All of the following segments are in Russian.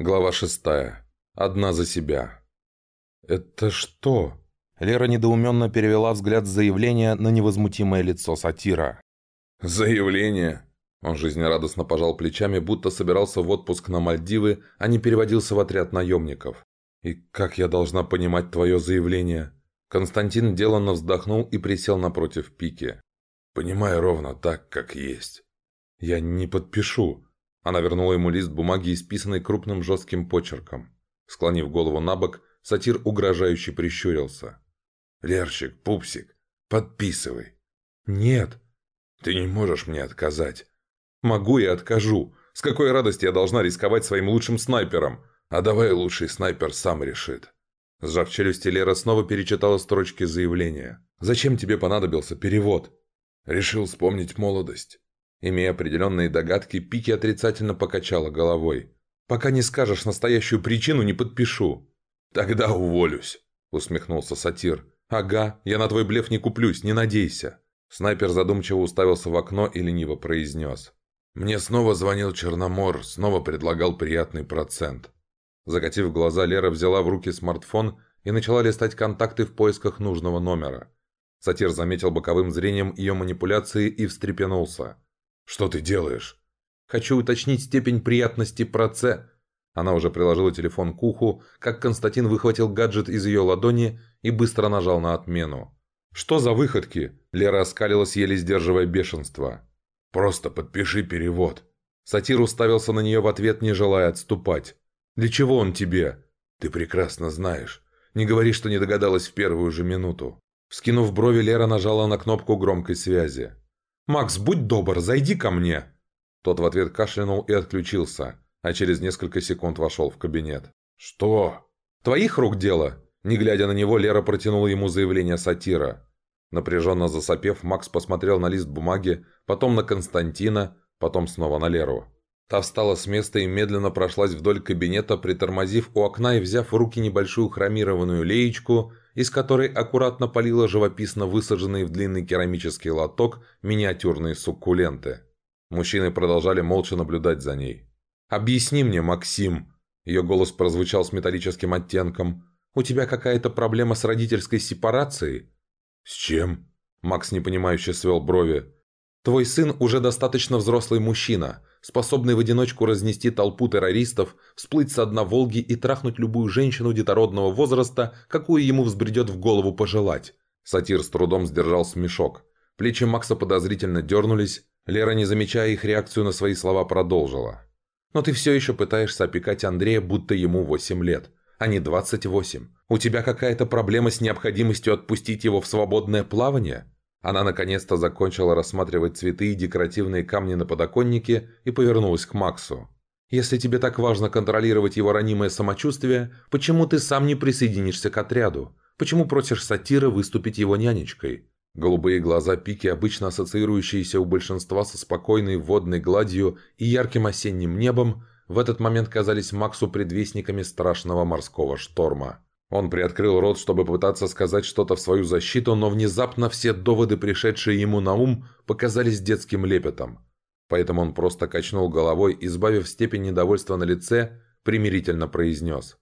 Глава шестая. Одна за себя. «Это что?» Лера недоуменно перевела взгляд с заявления на невозмутимое лицо сатира. «Заявление?» Он жизнерадостно пожал плечами, будто собирался в отпуск на Мальдивы, а не переводился в отряд наемников. «И как я должна понимать твое заявление?» Константин деланно вздохнул и присел напротив Пики. «Понимаю ровно так, как есть». «Я не подпишу», она вернула ему лист бумаги, исписанный крупным жестким почерком. Склонив голову на бок, сатир угрожающе прищурился. «Лерчик, пупсик, подписывай». «Нет». «Ты не можешь мне отказать». «Могу и откажу. С какой радости я должна рисковать своим лучшим снайпером? А давай лучший снайпер сам решит». Сжав челюсти, Лера снова перечитала строчки заявления. «Зачем тебе понадобился перевод?» «Решил вспомнить молодость». Имея определенные догадки, Пики отрицательно покачала головой. «Пока не скажешь настоящую причину, не подпишу». «Тогда уволюсь», — усмехнулся сатир. «Ага, я на твой блеф не куплюсь, не надейся». Снайпер задумчиво уставился в окно и лениво произнес. «Мне снова звонил Черномор, снова предлагал приятный процент». Закатив глаза, Лера взяла в руки смартфон и начала листать контакты в поисках нужного номера. Сатир заметил боковым зрением ее манипуляции и встрепенулся. «Что ты делаешь?» «Хочу уточнить степень приятности проце». Она уже приложила телефон к уху, как Константин выхватил гаджет из ее ладони и быстро нажал на отмену. «Что за выходки?» Лера оскалилась, еле сдерживая бешенство. «Просто подпиши перевод». Сатир уставился на нее в ответ, не желая отступать. «Для чего он тебе?» «Ты прекрасно знаешь. Не говори, что не догадалась в первую же минуту». Вскинув брови, Лера нажала на кнопку громкой связи. «Макс, будь добр, зайди ко мне!» Тот в ответ кашлянул и отключился, а через несколько секунд вошел в кабинет. «Что?» «Твоих рук дело?» Не глядя на него, Лера протянула ему заявление сатира. Напряженно засопев, Макс посмотрел на лист бумаги, потом на Константина, потом снова на Леру. Та встала с места и медленно прошлась вдоль кабинета, притормозив у окна и взяв в руки небольшую хромированную леечку – из которой аккуратно полила живописно высаженные в длинный керамический лоток миниатюрные суккуленты. Мужчины продолжали молча наблюдать за ней. «Объясни мне, Максим!» Ее голос прозвучал с металлическим оттенком. «У тебя какая-то проблема с родительской сепарацией?» «С чем?» Макс непонимающе свел брови. «Твой сын уже достаточно взрослый мужчина способный в одиночку разнести толпу террористов, всплыть со дна Волги и трахнуть любую женщину детородного возраста, какую ему взбредет в голову пожелать. Сатир с трудом сдержал смешок. Плечи Макса подозрительно дернулись. Лера, не замечая их реакцию на свои слова, продолжила. «Но ты все еще пытаешься опекать Андрея, будто ему 8 лет, а не 28. У тебя какая-то проблема с необходимостью отпустить его в свободное плавание?» Она наконец-то закончила рассматривать цветы и декоративные камни на подоконнике и повернулась к Максу. «Если тебе так важно контролировать его ранимое самочувствие, почему ты сам не присоединишься к отряду? Почему просишь сатира выступить его нянечкой?» Голубые глаза Пики, обычно ассоциирующиеся у большинства со спокойной водной гладью и ярким осенним небом, в этот момент казались Максу предвестниками страшного морского шторма. Он приоткрыл рот, чтобы попытаться сказать что-то в свою защиту, но внезапно все доводы, пришедшие ему на ум, показались детским лепетом. Поэтому он просто качнул головой, избавив степень недовольства на лице, примирительно произнес.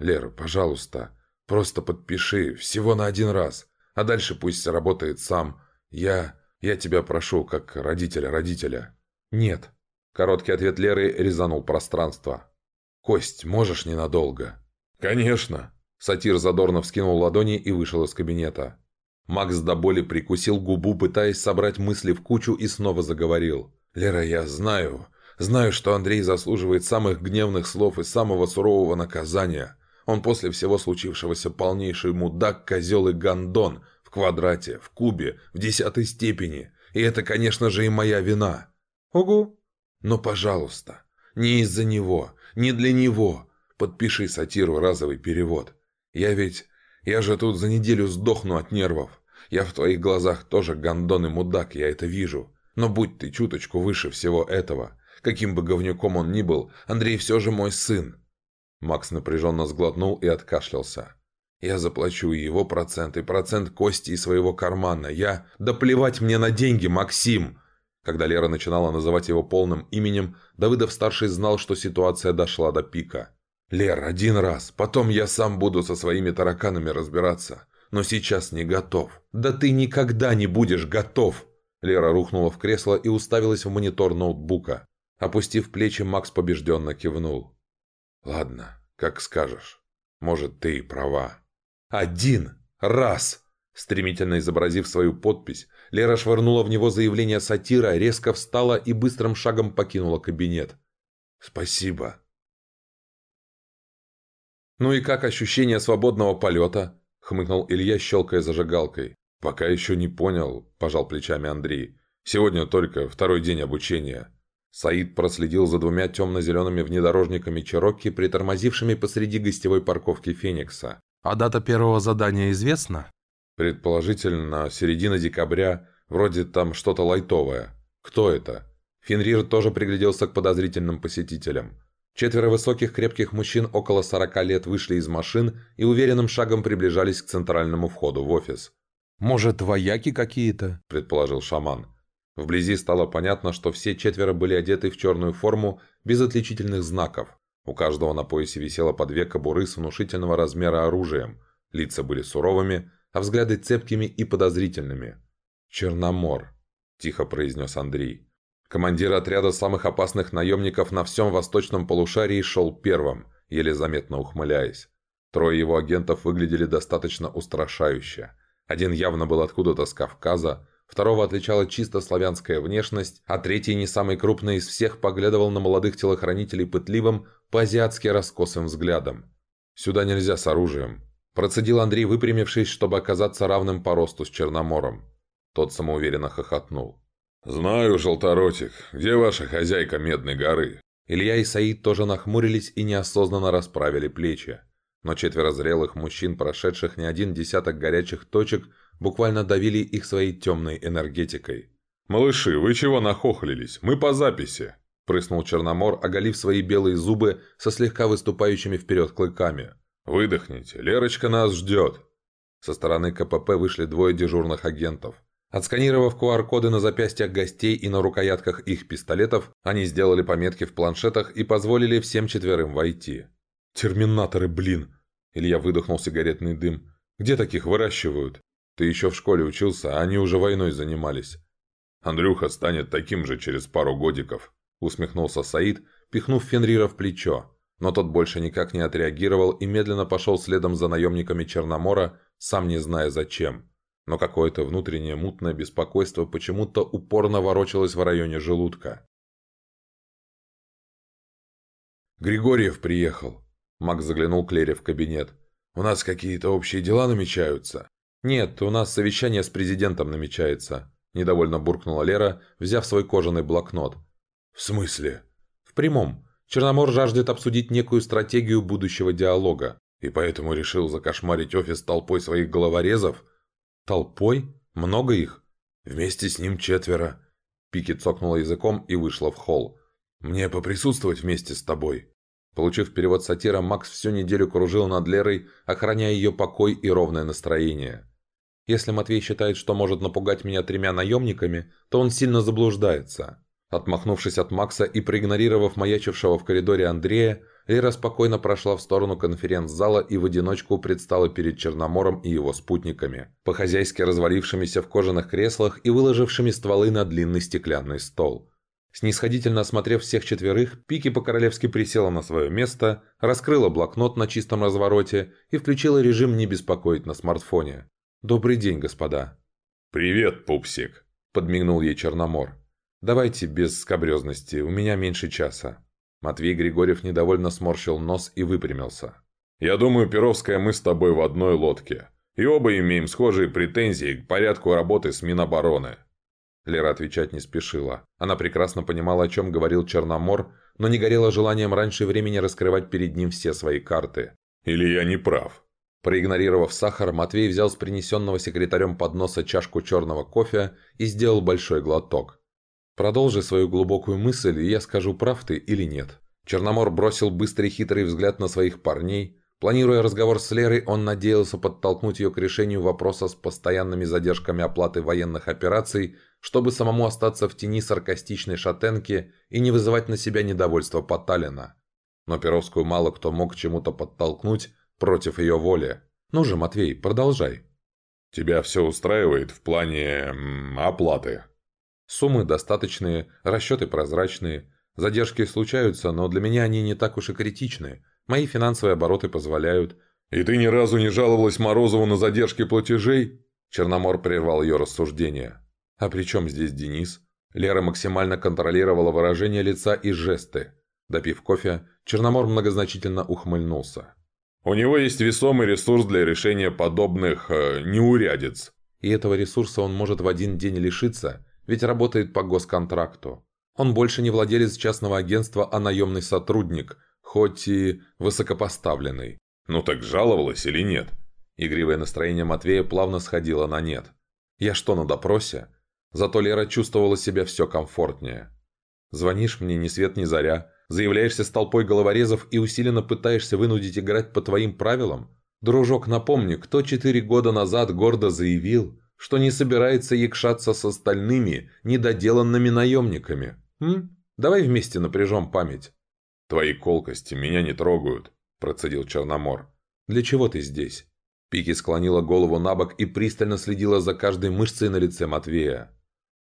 «Лера, пожалуйста, просто подпиши, всего на один раз, а дальше пусть работает сам. Я... я тебя прошу, как родителя родителя». «Нет». Короткий ответ Леры резанул пространство. «Кость, можешь ненадолго?» «Конечно», Сатир задорно вскинул ладони и вышел из кабинета. Макс до боли прикусил губу, пытаясь собрать мысли в кучу и снова заговорил. «Лера, я знаю, знаю, что Андрей заслуживает самых гневных слов и самого сурового наказания. Он после всего случившегося полнейший мудак, козел и гондон, в квадрате, в кубе, в десятой степени. И это, конечно же, и моя вина. Угу. Но, пожалуйста, не из-за него, не для него. Подпиши сатиру разовый перевод. Я ведь... Я же тут за неделю сдохну от нервов. Я в твоих глазах тоже гондон и мудак, я это вижу. Но будь ты чуточку выше всего этого. Каким бы говнюком он ни был, Андрей все же мой сын». Макс напряженно сглотнул и откашлялся. «Я заплачу и его процент, и процент кости из своего кармана. Я... Да плевать мне на деньги, Максим! Когда Лера начинала называть его полным именем, Давыдов-старший знал, что ситуация дошла до пика. «Лер, один раз, потом я сам буду со своими тараканами разбираться. Но сейчас не готов». «Да ты никогда не будешь готов!» Лера рухнула в кресло и уставилась в монитор ноутбука. Опустив плечи, Макс побежденно кивнул. «Ладно, как скажешь. Может, ты и права». «Один раз!» Стремительно изобразив свою подпись, Лера швырнула в него заявление сатира, резко встала и быстрым шагом покинула кабинет. «Спасибо». «Ну и как ощущение свободного полета?» — хмыкнул Илья, щелкая зажигалкой. «Пока еще не понял», – пожал плечами Андрей. «Сегодня только второй день обучения». Саид проследил за двумя темно-зелеными внедорожниками Черокки, притормозившими посреди гостевой парковки Феникса. «А дата первого задания известна?» «Предположительно, середина декабря. Вроде там что-то лайтовое. Кто это?» Фенрир тоже пригляделся к подозрительным посетителям. Четверо высоких крепких мужчин около сорока лет вышли из машин и уверенным шагом приближались к центральному входу в офис. «Может, вояки какие-то?» – предположил шаман. Вблизи стало понятно, что все четверо были одеты в черную форму без отличительных знаков. У каждого на поясе висела по две кобуры с внушительного размера оружием. Лица были суровыми, а взгляды цепкими и подозрительными. «Черномор», – тихо произнес Андрей. Командир отряда самых опасных наемников на всем восточном полушарии шел первым, еле заметно ухмыляясь. Трое его агентов выглядели достаточно устрашающе – один явно был откуда-то с Кавказа, второго отличала чисто славянская внешность, а третий, не самый крупный из всех, поглядывал на молодых телохранителей пытливым, по-азиатски раскосым взглядом. «Сюда нельзя с оружием», – процедил Андрей, выпрямившись, чтобы оказаться равным по росту с Черномором. Тот самоуверенно хохотнул. «Знаю, Желторотик, где ваша хозяйка Медной горы?» Илья и Саид тоже нахмурились и неосознанно расправили плечи но четверо зрелых мужчин, прошедших не один десяток горячих точек, буквально давили их своей темной энергетикой. «Малыши, вы чего нахохлились? Мы по записи!» Прыснул Черномор, оголив свои белые зубы со слегка выступающими вперед клыками. «Выдохните, Лерочка нас ждет!» Со стороны КПП вышли двое дежурных агентов. Отсканировав QR-коды на запястьях гостей и на рукоятках их пистолетов, они сделали пометки в планшетах и позволили всем четверым войти. «Терминаторы, блин!» Илья выдохнул сигаретный дым. «Где таких выращивают? Ты еще в школе учился, а они уже войной занимались». «Андрюха станет таким же через пару годиков», усмехнулся Саид, пихнув Фенрира в плечо. Но тот больше никак не отреагировал и медленно пошел следом за наемниками Черномора, сам не зная зачем. Но какое-то внутреннее мутное беспокойство почему-то упорно ворочалось в районе желудка. «Григорьев приехал», Макс заглянул к Лере в кабинет. «У нас какие-то общие дела намечаются?» «Нет, у нас совещание с президентом намечается», – недовольно буркнула Лера, взяв свой кожаный блокнот. «В смысле?» «В прямом. Черномор жаждет обсудить некую стратегию будущего диалога, и поэтому решил закошмарить офис толпой своих головорезов?» «Толпой? Много их?» «Вместе с ним четверо». Пики цокнула языком и вышла в холл. «Мне поприсутствовать вместе с тобой?» Получив перевод сатира, Макс всю неделю кружил над Лерой, охраняя ее покой и ровное настроение. Если Матвей считает, что может напугать меня тремя наемниками, то он сильно заблуждается. Отмахнувшись от Макса и проигнорировав маячившего в коридоре Андрея, Лера спокойно прошла в сторону конференц-зала и в одиночку предстала перед Черномором и его спутниками, по-хозяйски развалившимися в кожаных креслах и выложившими стволы на длинный стеклянный стол. Снисходительно осмотрев всех четверых, Пики по-королевски присела на свое место, раскрыла блокнот на чистом развороте и включила режим «Не беспокоить» на смартфоне. «Добрый день, господа». «Привет, пупсик», – подмигнул ей Черномор. «Давайте без скобрезности, у меня меньше часа». Матвей Григорьев недовольно сморщил нос и выпрямился. «Я думаю, Перовская, мы с тобой в одной лодке. И оба имеем схожие претензии к порядку работы с Минобороны. Лера отвечать не спешила. Она прекрасно понимала, о чем говорил Черномор, но не горела желанием раньше времени раскрывать перед ним все свои карты. «Или я не прав?» Проигнорировав сахар, Матвей взял с принесенного секретарем подноса чашку черного кофе и сделал большой глоток. «Продолжи свою глубокую мысль, и я скажу, прав ты или нет». Черномор бросил быстрый хитрый взгляд на своих парней, Планируя разговор с Лерой, он надеялся подтолкнуть ее к решению вопроса с постоянными задержками оплаты военных операций, чтобы самому остаться в тени саркастичной шатенки и не вызывать на себя недовольство Поталина. Но Перовскую мало кто мог чему-то подтолкнуть против ее воли. «Ну же, Матвей, продолжай». «Тебя все устраивает в плане... Оплаты?» «Суммы достаточные, расчеты прозрачные. Задержки случаются, но для меня они не так уж и критичны. Мои финансовые обороты позволяют». «И ты ни разу не жаловалась Морозову на задержки платежей?» Черномор прервал ее рассуждение. «А при чем здесь Денис?» Лера максимально контролировала выражение лица и жесты. Допив кофе, Черномор многозначительно ухмыльнулся. У него есть весомый ресурс для решения подобных э, неурядиц. И этого ресурса он может в один день лишиться, ведь работает по госконтракту. Он больше не владелец частного агентства, а наемный сотрудник, хоть и высокопоставленный. Ну так жаловалась или нет? Игривое настроение Матвея плавно сходило на нет. Я что, на допросе? Зато Лера чувствовала себя все комфортнее. Звонишь мне ни свет ни заря, Заявляешься с толпой головорезов и усиленно пытаешься вынудить играть по твоим правилам? Дружок, напомни, кто четыре года назад гордо заявил, что не собирается якшаться с остальными недоделанными наемниками? М? Давай вместе напряжем память. «Твои колкости меня не трогают», – процедил Черномор. «Для чего ты здесь?» Пики склонила голову на бок и пристально следила за каждой мышцей на лице Матвея.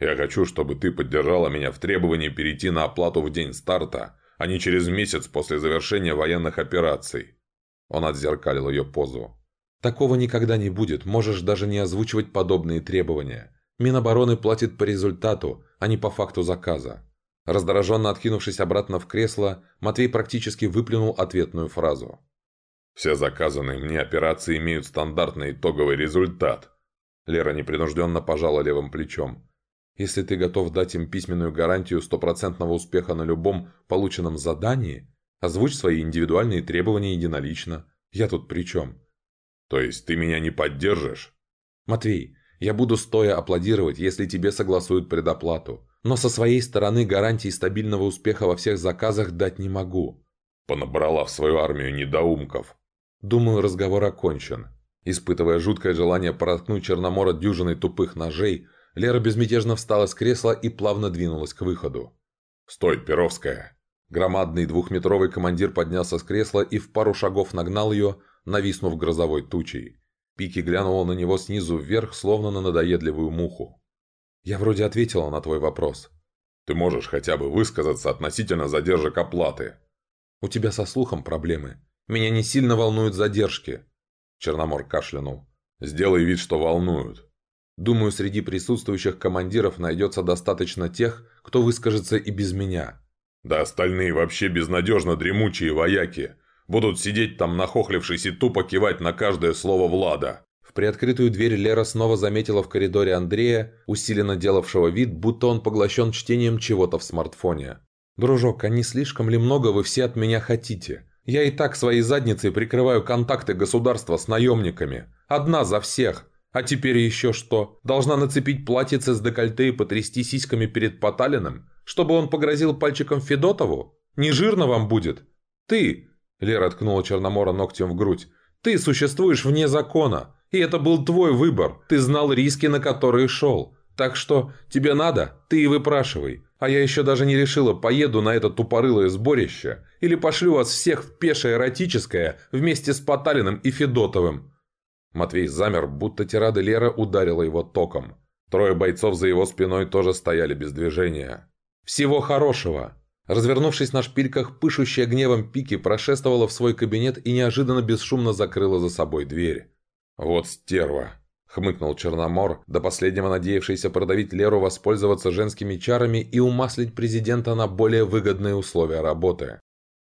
Я хочу, чтобы ты поддержала меня в требовании перейти на оплату в день старта, а не через месяц после завершения военных операций». Он отзеркалил ее позу. «Такого никогда не будет, можешь даже не озвучивать подобные требования. Минобороны платит по результату, а не по факту заказа». Раздраженно откинувшись обратно в кресло, Матвей практически выплюнул ответную фразу. «Все заказанные мне операции имеют стандартный итоговый результат». Лера непринужденно пожала левым плечом. Если ты готов дать им письменную гарантию стопроцентного успеха на любом полученном задании, озвучь свои индивидуальные требования единолично. Я тут при чем? То есть ты меня не поддержишь? Матвей, я буду стоя аплодировать, если тебе согласуют предоплату. Но со своей стороны гарантии стабильного успеха во всех заказах дать не могу. Понабрала в свою армию недоумков. Думаю, разговор окончен. Испытывая жуткое желание проткнуть Черномора дюжиной тупых ножей, Лера безмятежно встала с кресла и плавно двинулась к выходу. «Стой, Перовская!» Громадный двухметровый командир поднялся с кресла и в пару шагов нагнал ее, нависнув грозовой тучей. Пики глянула на него снизу вверх, словно на надоедливую муху. «Я вроде ответила на твой вопрос». «Ты можешь хотя бы высказаться относительно задержек оплаты?» «У тебя со слухом проблемы. Меня не сильно волнуют задержки». Черномор кашлянул. «Сделай вид, что волнуют. Думаю, среди присутствующих командиров найдется достаточно тех, кто выскажется и без меня. Да остальные вообще безнадежно дремучие вояки. Будут сидеть там нахохлившись и тупо кивать на каждое слово Влада. В приоткрытую дверь Лера снова заметила в коридоре Андрея, усиленно делавшего вид, будто он поглощен чтением чего-то в смартфоне. «Дружок, а не слишком ли много вы все от меня хотите? Я и так своей задницей прикрываю контакты государства с наемниками. Одна за всех. А теперь еще что? Должна нацепить платьице с декольте и потрясти сиськами перед Поталиным? Чтобы он погрозил пальчиком Федотову? Не жирно вам будет? Ты, Лера ткнула Черномора ногтем в грудь, ты существуешь вне закона. И это был твой выбор. Ты знал риски, на которые шел. Так что тебе надо, ты и выпрашивай. А я еще даже не решила, поеду на это тупорылое сборище или пошлю вас всех в пешее эротическое вместе с Поталиным и Федотовым. Матвей замер, будто тирада Лера ударила его током. Трое бойцов за его спиной тоже стояли без движения. «Всего хорошего!» Развернувшись на шпильках, пышущая гневом пики прошествовала в свой кабинет и неожиданно бесшумно закрыла за собой дверь. «Вот стерва!» — хмыкнул Черномор, до последнего надеявшийся продавить Леру воспользоваться женскими чарами и умаслить президента на более выгодные условия работы.